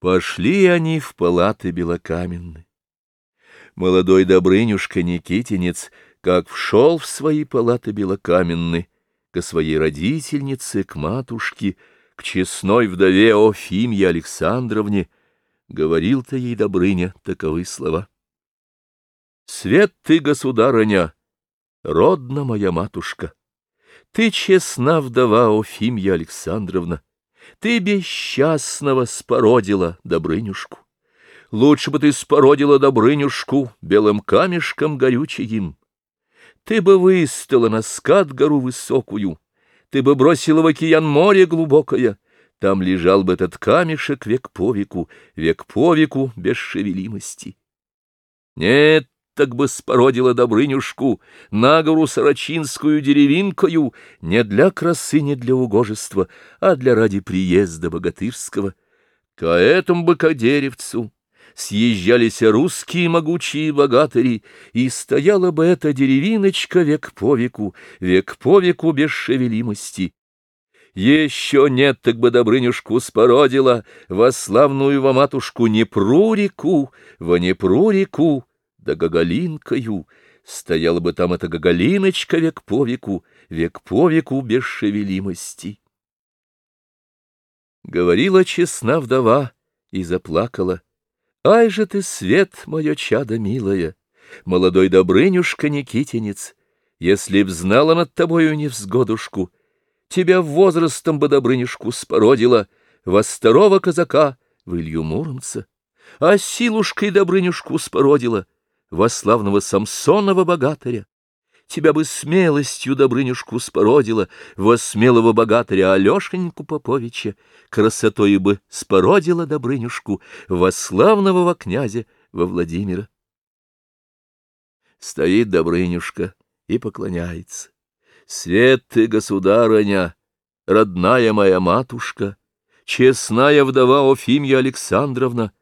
Пошли они в палаты белокаменны. Молодой Добрынюшка Никитинец, как вшел в свои палаты белокаменны, к своей родительнице, к матушке, к честной вдове Офимье Александровне, говорил-то ей Добрыня таковы слова. «Свет ты, государыня, родна моя матушка, ты честна вдова Офимья Александровна, ты бесчастного спородила Добрынюшку. Лучше бы ты спородила Добрынюшку белым камешком горючим. Ты бы выстала на скат гору высокую, ты бы бросила в океан море глубокое, там лежал бы этот камешек век по веку, век по веку без шевелимости. Нет, так бы спородила Добрынюшку на гору Сорочинскую деревинкою не для красы, не для угожества, а для ради приезда богатырского. К этому бы к деревцу съезжались русские могучие богатыри, и стояла бы эта деревиночка век по веку, век по веку без шевелимости. Еще нет, так бы Добрынюшку спородила, во славную во матушку Непру реку, во Непру реку, да Гоголинкою, стояла бы там эта Гоголиночка век по веку, век по веку без шевелимости. Говорила честна вдова и заплакала. Ай же ты, свет, мое чадо милое, молодой Добрынюшка Никитинец, если б знала над тобою невзгодушку, тебя возрастом бы Добрынюшку спородила, во старого казака, в Илью Муромца, а силушкой Добрынюшку спородила — во славного Самсонова богатыря. Тебя бы смелостью Добрынюшку спородила, во смелого богатыря Алешеньку Поповича, красотой бы спородила Добрынюшку, во славного во князя, во Владимира. Стоит Добрынюшка и поклоняется. Свет ты, государыня, родная моя матушка, честная вдова Офимья Александровна,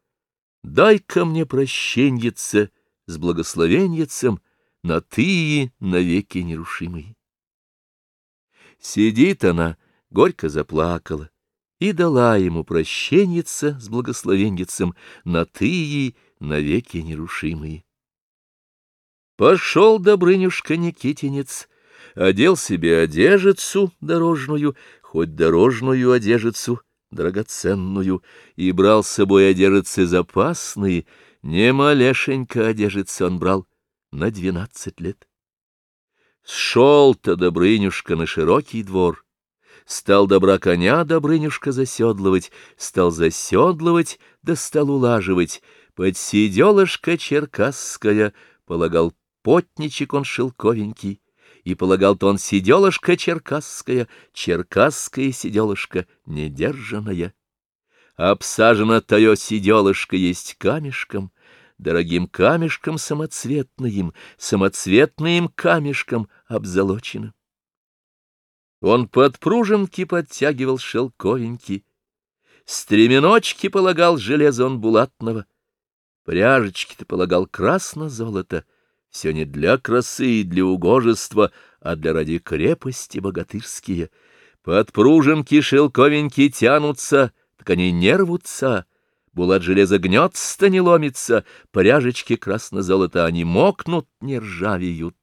дай-ка мне прощеньице, с благословеньицем на ты навеки нерушимый. Сидит она, горько заплакала, и дала ему прощенница с благословенницем на ты навеки нерушимые. Пошел Добрынюшка Никитинец, одел себе одежицу дорожную, хоть дорожную одежицу, драгоценную, и брал с собой одежицы запасные, не малешенько одежится он брал на двенадцать лет. Сшел-то Добрынюшка на широкий двор, стал добра коня Добрынюшка заседлывать, стал заседлывать, да стал улаживать, под сиделышка черкасская, полагал потничек он шелковенький, и полагал-то он сиделышка черкасская, черкасская сиделышка недержанная. Обсажена тое сиделышка есть камешком, дорогим камешком самоцветным, самоцветным камешком обзолочено. Он под пружинки подтягивал шелковенький, стременочки полагал железо он булатного, пряжечки-то полагал красно-золото, все не для красы и для угожества, а для ради крепости богатырские. Под пружинки шелковенькие тянутся, так они не рвутся, Булат железа гнется, не ломится, пряжечки красно-золото, они мокнут, не ржавеют.